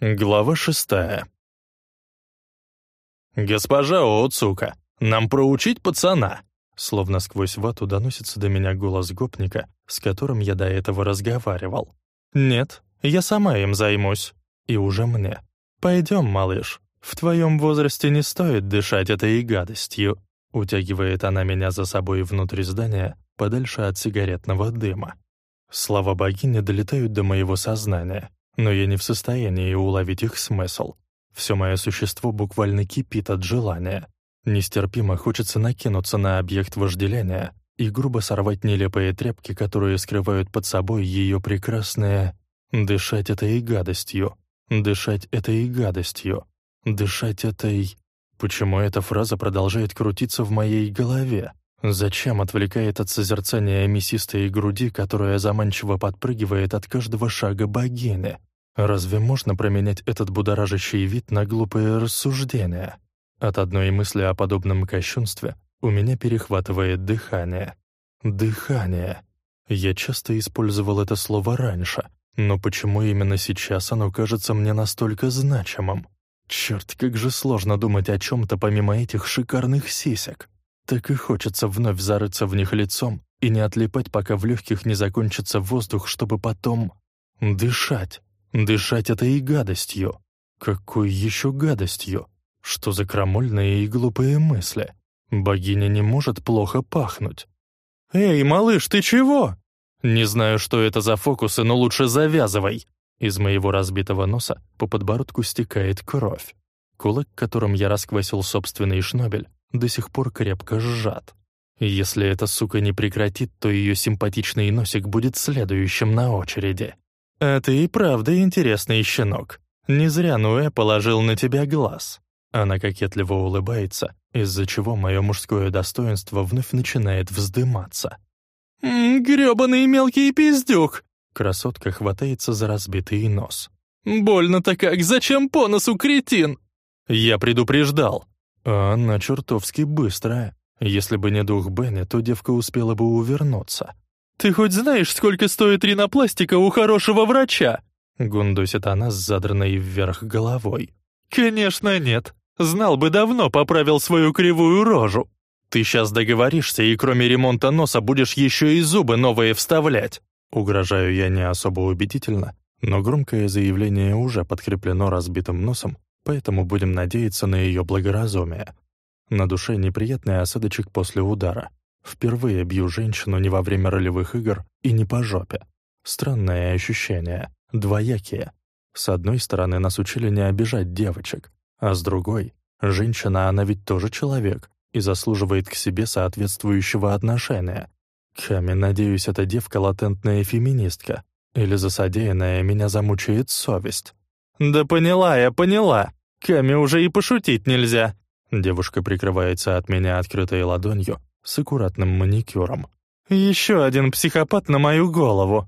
Глава шестая. «Госпожа Оцука, нам проучить пацана!» Словно сквозь вату доносится до меня голос гопника, с которым я до этого разговаривал. «Нет, я сама им займусь. И уже мне. Пойдем, малыш, в твоем возрасте не стоит дышать этой гадостью». Утягивает она меня за собой внутрь здания, подальше от сигаретного дыма. Слова богини долетают до моего сознания но я не в состоянии уловить их смысл. Все мое существо буквально кипит от желания. Нестерпимо хочется накинуться на объект вожделения и грубо сорвать нелепые тряпки, которые скрывают под собой ее прекрасное «дышать этой гадостью», «дышать этой гадостью», «дышать этой...» Почему эта фраза продолжает крутиться в моей голове? Зачем отвлекает от созерцания мясистой груди, которая заманчиво подпрыгивает от каждого шага богини? Разве можно променять этот будоражащий вид на глупые рассуждения? От одной мысли о подобном кощунстве у меня перехватывает дыхание. Дыхание. Я часто использовал это слово раньше, но почему именно сейчас оно кажется мне настолько значимым? Черт, как же сложно думать о чем-то помимо этих шикарных сисек. Так и хочется вновь зарыться в них лицом и не отлипать, пока в легких не закончится воздух, чтобы потом дышать. Дышать этой гадостью. Какой еще гадостью? Что за крамольные и глупые мысли? Богиня не может плохо пахнуть. «Эй, малыш, ты чего?» «Не знаю, что это за фокусы, но лучше завязывай!» Из моего разбитого носа по подбородку стекает кровь. Кулак, которым я расквасил собственный шнобель, до сих пор крепко сжат. Если эта сука не прекратит, то ее симпатичный носик будет следующим на очереди. «А ты и правда интересный щенок. Не зря Нуэ положил на тебя глаз». Она кокетливо улыбается, из-за чего мое мужское достоинство вновь начинает вздыматься. «М «Грёбаный мелкий пиздюк!» Красотка хватается за разбитый нос. «Больно-то как! Зачем по носу, кретин?» «Я предупреждал». А она чертовски быстрая. Если бы не дух Бенни, то девка успела бы увернуться. «Ты хоть знаешь, сколько стоит ринопластика у хорошего врача?» Гундосит она с задранной вверх головой. «Конечно нет. Знал бы давно, поправил свою кривую рожу. Ты сейчас договоришься, и кроме ремонта носа будешь еще и зубы новые вставлять». Угрожаю я не особо убедительно, но громкое заявление уже подкреплено разбитым носом, поэтому будем надеяться на ее благоразумие. На душе неприятный осадочек после удара. Впервые бью женщину не во время ролевых игр и не по жопе. Странное ощущение, двоякие. С одной стороны, нас учили не обижать девочек, а с другой, женщина, она ведь тоже человек и заслуживает к себе соответствующего отношения. Ками, надеюсь, эта девка латентная феминистка, или за содеянное меня замучает совесть. «Да поняла я, поняла. Ками уже и пошутить нельзя». Девушка прикрывается от меня открытой ладонью, с аккуратным маникюром. «Еще один психопат на мою голову!»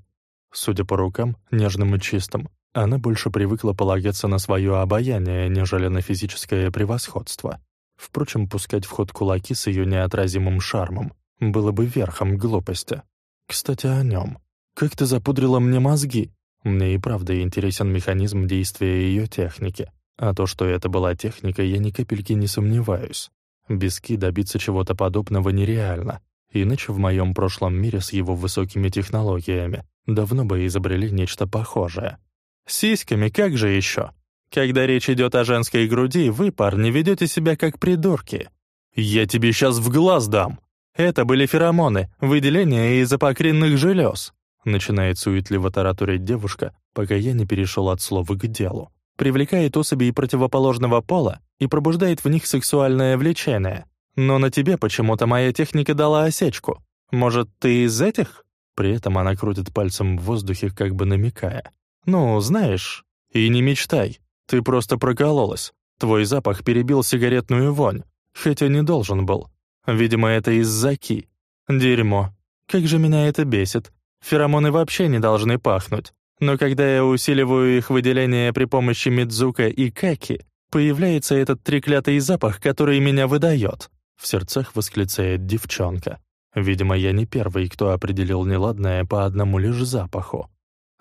Судя по рукам, нежным и чистым, она больше привыкла полагаться на свое обаяние, нежели на физическое превосходство. Впрочем, пускать в ход кулаки с ее неотразимым шармом было бы верхом глупости. Кстати, о нем. Как ты запудрила мне мозги? Мне и правда интересен механизм действия ее техники. А то, что это была техника, я ни капельки не сомневаюсь. Без Ки добиться чего-то подобного нереально, иначе в моем прошлом мире с его высокими технологиями давно бы изобрели нечто похожее. Сиськами как же еще? Когда речь идет о женской груди, вы, парни, ведете себя как придурки. Я тебе сейчас в глаз дам. Это были феромоны, выделения из апокринных желез. Начинает суетливо таратурить девушка, пока я не перешел от слова к делу привлекает особей противоположного пола и пробуждает в них сексуальное влечение. Но на тебе почему-то моя техника дала осечку. Может, ты из этих?» При этом она крутит пальцем в воздухе, как бы намекая. «Ну, знаешь, и не мечтай. Ты просто прокололась. Твой запах перебил сигаретную вонь, хотя не должен был. Видимо, это из-за ки. Дерьмо. Как же меня это бесит. Феромоны вообще не должны пахнуть. Но когда я усиливаю их выделение при помощи Мидзука и Каки, появляется этот треклятый запах, который меня выдает. В сердцах восклицает девчонка. Видимо, я не первый, кто определил неладное по одному лишь запаху.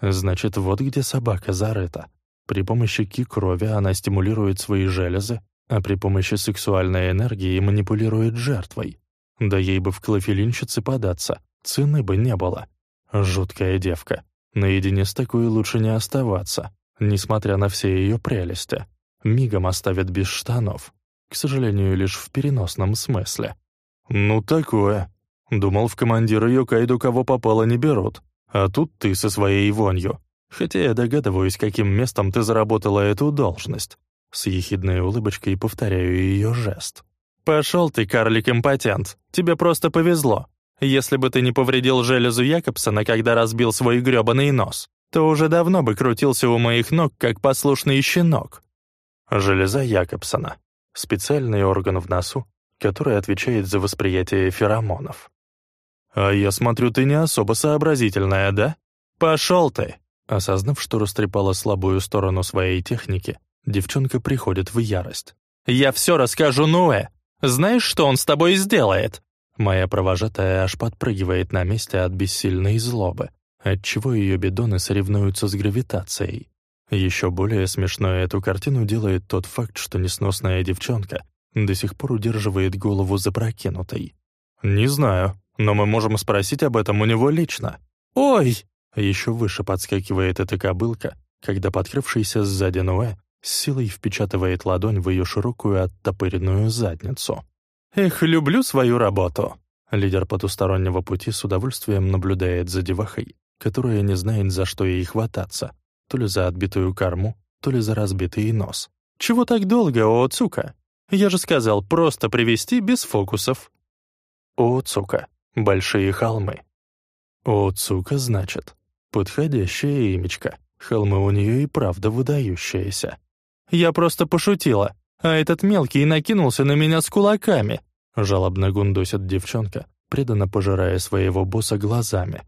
Значит, вот где собака зарыта. При помощи ки-крови она стимулирует свои железы, а при помощи сексуальной энергии манипулирует жертвой. Да ей бы в клофелинщице податься, цены бы не было. Жуткая девка. Наедине с такой лучше не оставаться, несмотря на все ее прелести. Мигом оставят без штанов. К сожалению, лишь в переносном смысле. «Ну такое. Думал, в командира Йокайду кого попало не берут. А тут ты со своей вонью. Хотя я догадываюсь, каким местом ты заработала эту должность». С ехидной улыбочкой повторяю ее жест. «Пошел ты, карлик-импотент. Тебе просто повезло. Если бы ты не повредил железу Якобсона, когда разбил свой грёбаный нос, то уже давно бы крутился у моих ног, как послушный щенок». Железа Якобсона — специальный орган в носу, который отвечает за восприятие феромонов. «А я смотрю, ты не особо сообразительная, да? Пошел ты!» Осознав, что растрепала слабую сторону своей техники, девчонка приходит в ярость. «Я все расскажу Нуэ! Знаешь, что он с тобой сделает?» Моя провожатая аж подпрыгивает на месте от бессильной злобы, отчего ее бидоны соревнуются с гравитацией. Еще более смешной эту картину делает тот факт, что несносная девчонка до сих пор удерживает голову запрокинутой. «Не знаю, но мы можем спросить об этом у него лично». «Ой!» Еще выше подскакивает эта кобылка, когда подкрывшийся сзади Нуэ с силой впечатывает ладонь в ее широкую оттопыренную задницу. «Эх, люблю свою работу!» Лидер потустороннего пути с удовольствием наблюдает за девахой, которая не знает, за что ей хвататься, то ли за отбитую корму, то ли за разбитый нос. «Чего так долго, Оцука? Я же сказал, просто привести без фокусов». Оцука. Большие холмы. Оцука, значит. Подходящее имечко. Холмы у нее и правда выдающиеся. Я просто пошутила, а этот мелкий накинулся на меня с кулаками. Жалобно гундосит девчонка, преданно пожирая своего босса глазами.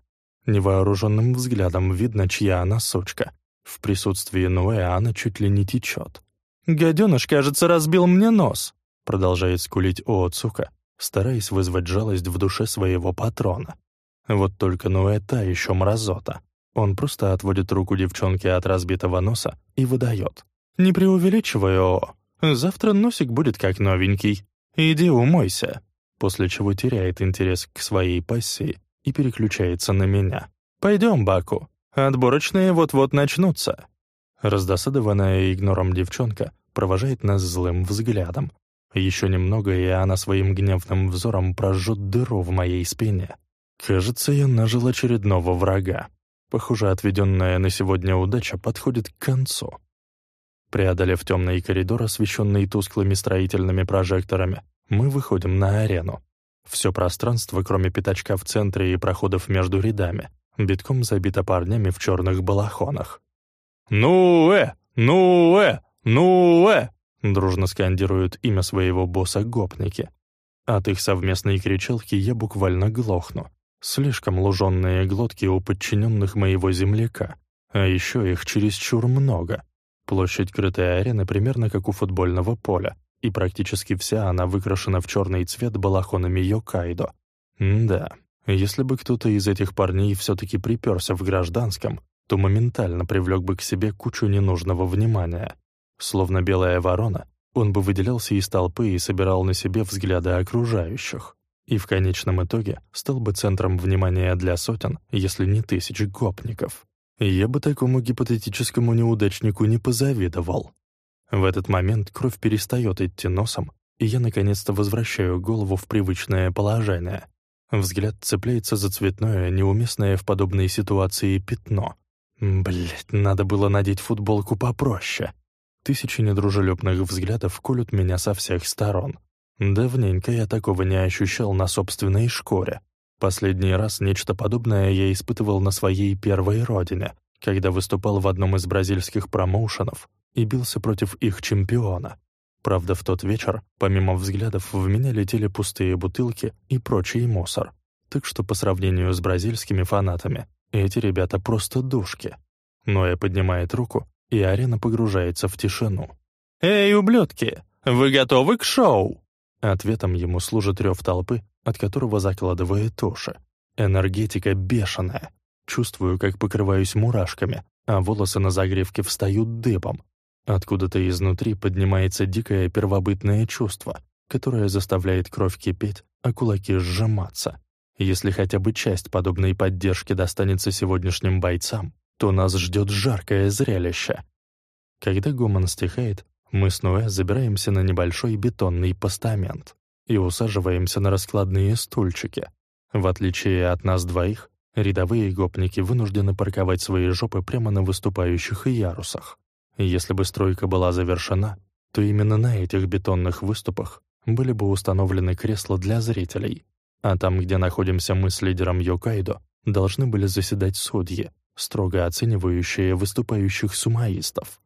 Невооруженным взглядом видно, чья она сучка. В присутствии Нуэ она чуть ли не течет. «Гаденыш, кажется, разбил мне нос», — продолжает скулить Ооцука, стараясь вызвать жалость в душе своего патрона. Вот только Нуэ та еще мразота. Он просто отводит руку девчонки от разбитого носа и выдает. «Не преувеличивай, О. Завтра носик будет как новенький. Иди умойся». После чего теряет интерес к своей пассии и переключается на меня. «Пойдем, Баку. Отборочные вот-вот начнутся». Раздосадованная игнором девчонка провожает нас злым взглядом. Еще немного, и она своим гневным взором прожжет дыру в моей спине. Кажется, я нажил очередного врага. Похоже, отведенная на сегодня удача подходит к концу. Преодолев темный коридор, освещенный тусклыми строительными прожекторами, мы выходим на арену. Все пространство, кроме пятачка в центре и проходов между рядами, битком забито парнями в черных балахонах. «Ну-э! Ну-э! Ну-э!» дружно скандируют имя своего босса гопники. От их совместной кричалки я буквально глохну. Слишком луженные глотки у подчиненных моего земляка, а еще их чересчур много. Площадь крытой арены примерно как у футбольного поля, и практически вся она выкрашена в черный цвет балахонами Йокайдо. Да, если бы кто-то из этих парней все-таки приперся в гражданском, то моментально привлек бы к себе кучу ненужного внимания. Словно белая ворона, он бы выделялся из толпы и собирал на себе взгляды окружающих и в конечном итоге стал бы центром внимания для сотен, если не тысяч гопников. Я бы такому гипотетическому неудачнику не позавидовал. В этот момент кровь перестает идти носом, и я наконец-то возвращаю голову в привычное положение. Взгляд цепляется за цветное, неуместное в подобной ситуации пятно. Блять, надо было надеть футболку попроще. Тысячи недружелюбных взглядов колют меня со всех сторон. Давненько я такого не ощущал на собственной шкуре. Последний раз нечто подобное я испытывал на своей первой родине, когда выступал в одном из бразильских промоушенов и бился против их чемпиона. Правда, в тот вечер, помимо взглядов, в меня летели пустые бутылки и прочий мусор. Так что по сравнению с бразильскими фанатами, эти ребята просто душки. Ноя поднимает руку, и арена погружается в тишину. «Эй, ублюдки, вы готовы к шоу?» Ответом ему служит рев толпы, от которого закладывает уши. Энергетика бешеная. Чувствую, как покрываюсь мурашками, а волосы на загревке встают дыбом. Откуда-то изнутри поднимается дикое первобытное чувство, которое заставляет кровь кипеть, а кулаки сжиматься. Если хотя бы часть подобной поддержки достанется сегодняшним бойцам, то нас ждет жаркое зрелище. Когда гомон стихает, мы с Ноэ забираемся на небольшой бетонный постамент и усаживаемся на раскладные стульчики. В отличие от нас двоих, рядовые гопники вынуждены парковать свои жопы прямо на выступающих ярусах. Если бы стройка была завершена, то именно на этих бетонных выступах были бы установлены кресла для зрителей, а там, где находимся мы с лидером Йокайдо, должны были заседать судьи, строго оценивающие выступающих сумаистов.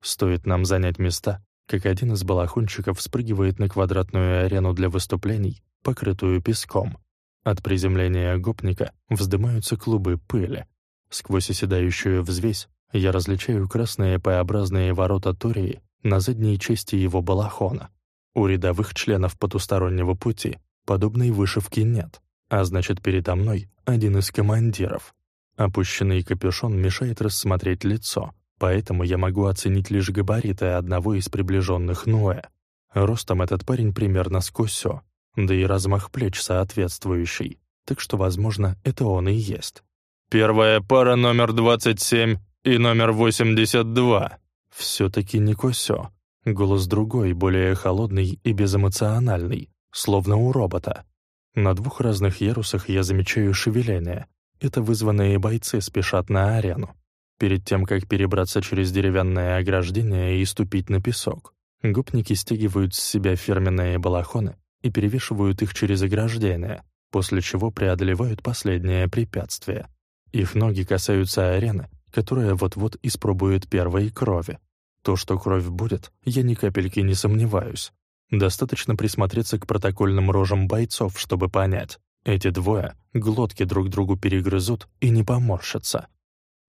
Стоит нам занять места, как один из балахончиков спрыгивает на квадратную арену для выступлений, покрытую песком. От приземления гопника вздымаются клубы пыли. Сквозь оседающую взвесь я различаю красные П-образные ворота Тории на задней части его балахона. У рядовых членов потустороннего пути подобной вышивки нет, а значит, передо мной один из командиров. Опущенный капюшон мешает рассмотреть лицо — Поэтому я могу оценить лишь габариты одного из приближенных Ноэ. Ростом этот парень примерно с Косё, да и размах плеч соответствующий, так что, возможно, это он и есть. «Первая пара номер 27 и номер 82». Все-таки не Косё. Голос другой, более холодный и безэмоциональный, словно у робота. На двух разных ярусах я замечаю шевеление. Это вызванные бойцы спешат на арену перед тем, как перебраться через деревянное ограждение и ступить на песок. Гопники стягивают с себя фирменные балахоны и перевешивают их через ограждение, после чего преодолевают последнее препятствие. Их ноги касаются арены, которая вот-вот испробует первой крови. То, что кровь будет, я ни капельки не сомневаюсь. Достаточно присмотреться к протокольным рожам бойцов, чтобы понять. Эти двое глотки друг другу перегрызут и не поморщатся.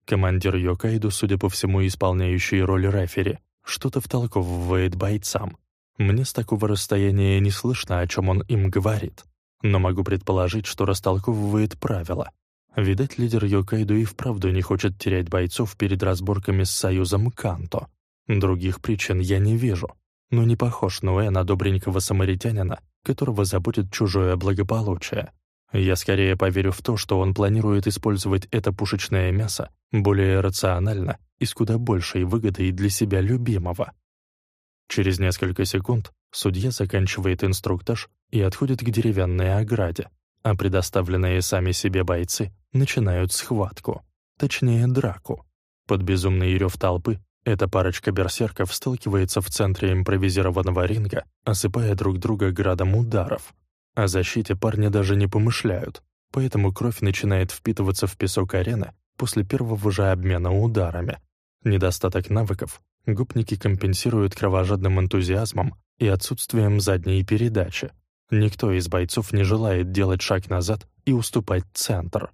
Командир Йокайду, судя по всему, исполняющий роль рефери, что-то втолковывает бойцам. Мне с такого расстояния не слышно, о чем он им говорит, но могу предположить, что растолковывает правила. Видать, лидер Йокайду и вправду не хочет терять бойцов перед разборками с союзом Канто. Других причин я не вижу. Но не похож Нуэ на добренького самаритянина, которого заботит чужое благополучие. Я скорее поверю в то, что он планирует использовать это пушечное мясо более рационально и с куда большей выгодой для себя любимого. Через несколько секунд судья заканчивает инструктаж и отходит к деревянной ограде, а предоставленные сами себе бойцы начинают схватку, точнее драку. Под безумный рев толпы эта парочка берсерков сталкивается в центре импровизированного ринга, осыпая друг друга градом ударов — о защите парни даже не помышляют, поэтому кровь начинает впитываться в песок арены после первого же обмена ударами. Недостаток навыков гопники компенсируют кровожадным энтузиазмом и отсутствием задней передачи. Никто из бойцов не желает делать шаг назад и уступать центр.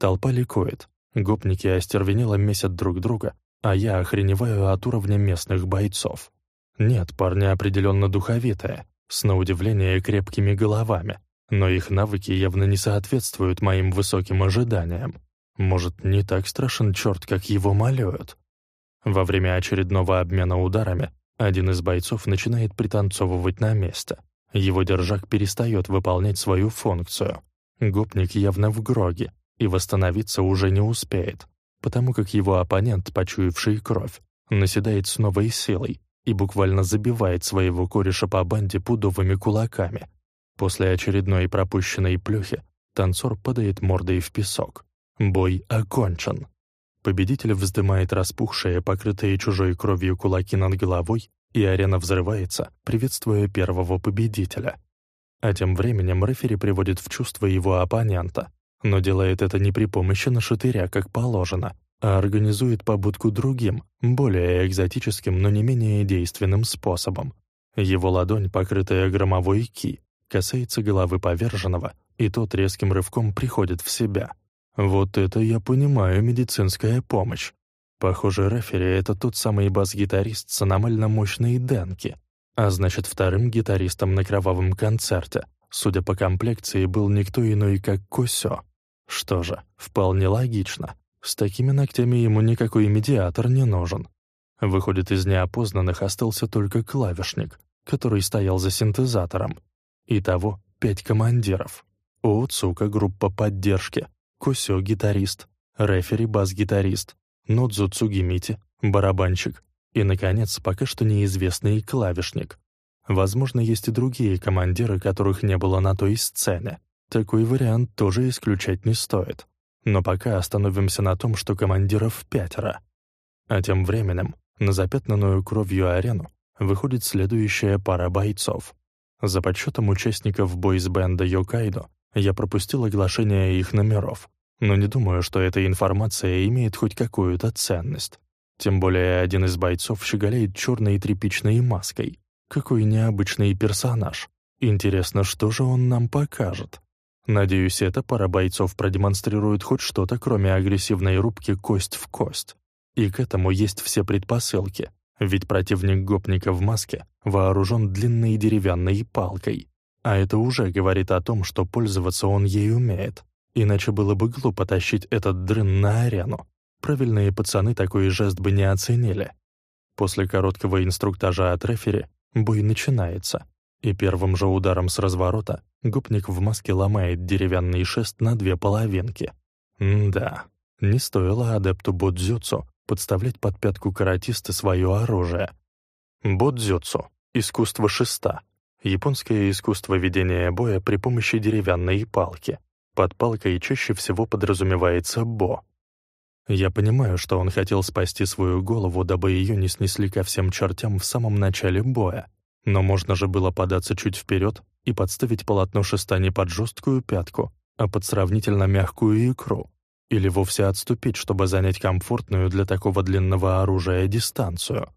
Толпа ликует. Гопники остервенело месят друг друга, а я охреневаю от уровня местных бойцов. Нет, парни определенно духовитые, с на удивление крепкими головами, но их навыки явно не соответствуют моим высоким ожиданиям. Может, не так страшен черт, как его малюют? Во время очередного обмена ударами один из бойцов начинает пританцовывать на месте. Его держак перестает выполнять свою функцию. Гопник явно в гроге и восстановиться уже не успеет, потому как его оппонент, почуявший кровь, наседает с новой силой, и буквально забивает своего кореша по банде пудовыми кулаками. После очередной пропущенной плюхи танцор падает мордой в песок. Бой окончен. Победитель вздымает распухшие, покрытые чужой кровью кулаки над головой, и арена взрывается, приветствуя первого победителя. А тем временем рефери приводит в чувство его оппонента, но делает это не при помощи нашатыря, как положено, а организует побудку другим, более экзотическим, но не менее действенным способом. Его ладонь, покрытая громовой ки, касается головы поверженного, и тот резким рывком приходит в себя. Вот это я понимаю медицинская помощь. Похоже, рефери — это тот самый бас-гитарист с аномально мощной денки, а значит, вторым гитаристом на кровавом концерте, судя по комплекции, был никто иной, как Косё. Что же, вполне логично. С такими ногтями ему никакой медиатор не нужен. Выходит, из неопознанных остался только клавишник, который стоял за синтезатором. Итого пять командиров. Оуцука — группа поддержки, Кусё — гитарист, Рефери — бас-гитарист, Нодзу Цугимити — барабанщик и, наконец, пока что неизвестный клавишник. Возможно, есть и другие командиры, которых не было на той сцене. Такой вариант тоже исключать не стоит. Но пока остановимся на том, что командиров пятеро. А тем временем на запятнанную кровью арену выходит следующая пара бойцов. За подсчетом участников бойсбенда Йокайдо я пропустил оглашение их номеров, но не думаю, что эта информация имеет хоть какую-то ценность. Тем более один из бойцов щеголяет черной тряпичной маской. Какой необычный персонаж. Интересно, что же он нам покажет? Надеюсь, эта пара бойцов продемонстрирует хоть что-то, кроме агрессивной рубки кость в кость. И к этому есть все предпосылки, ведь противник гопника в маске вооружен длинной деревянной палкой. А это уже говорит о том, что пользоваться он ей умеет. Иначе было бы глупо тащить этот дрын на арену. Правильные пацаны такой жест бы не оценили. После короткого инструктажа от рефери бой начинается, и первым же ударом с разворота гопник в маске ломает деревянный шест на две половинки. М да, не стоило адепту бодзюцу подставлять под пятку каратиста свое оружие. Бодзюцу — искусство шеста. Японское искусство ведения боя при помощи деревянной палки. Под палкой чаще всего подразумевается бо. Я понимаю, что он хотел спасти свою голову, дабы ее не снесли ко всем чертям в самом начале боя. Но можно же было податься чуть вперед и подставить полотно шеста не под жесткую пятку, а под сравнительно мягкую икру, или вовсе отступить, чтобы занять комфортную для такого длинного оружия дистанцию.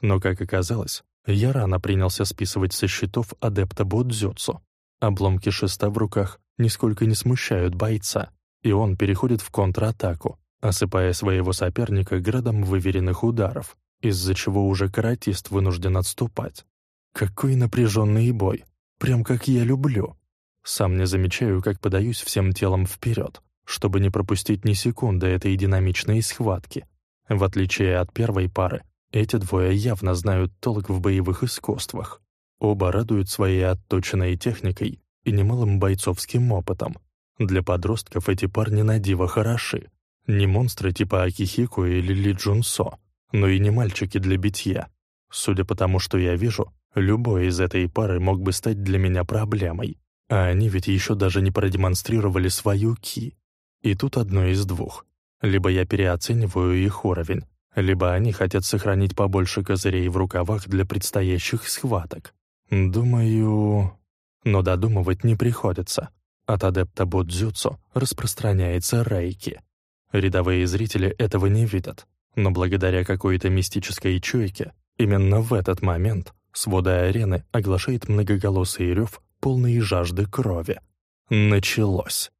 Но, как оказалось, я рано принялся списывать со счетов адепта Бодзюцу. Обломки шеста в руках нисколько не смущают бойца, и он переходит в контратаку, осыпая своего соперника градом выверенных ударов, из-за чего уже каратист вынужден отступать. Какой напряженный бой! Прям как я люблю. Сам не замечаю, как подаюсь всем телом вперед, чтобы не пропустить ни секунды этой динамичной схватки. В отличие от первой пары, эти двое явно знают толк в боевых искусствах. Оба радуют своей отточенной техникой и немалым бойцовским опытом. Для подростков эти парни на диво хороши. Не монстры типа Акихико или Ли Джунсо, но и не мальчики для битья. Судя по тому, что я вижу, любой из этой пары мог бы стать для меня проблемой. А они ведь еще даже не продемонстрировали свою ки. И тут одно из двух. Либо я переоцениваю их уровень, либо они хотят сохранить побольше козырей в рукавах для предстоящих схваток. Думаю... Но додумывать не приходится. От адепта Бодзюцу распространяется рейки. Рядовые зрители этого не видят, но благодаря какой-то мистической чуйке именно в этот момент своды арены оглашает многоголосый рев, полный жажды крови. Началось.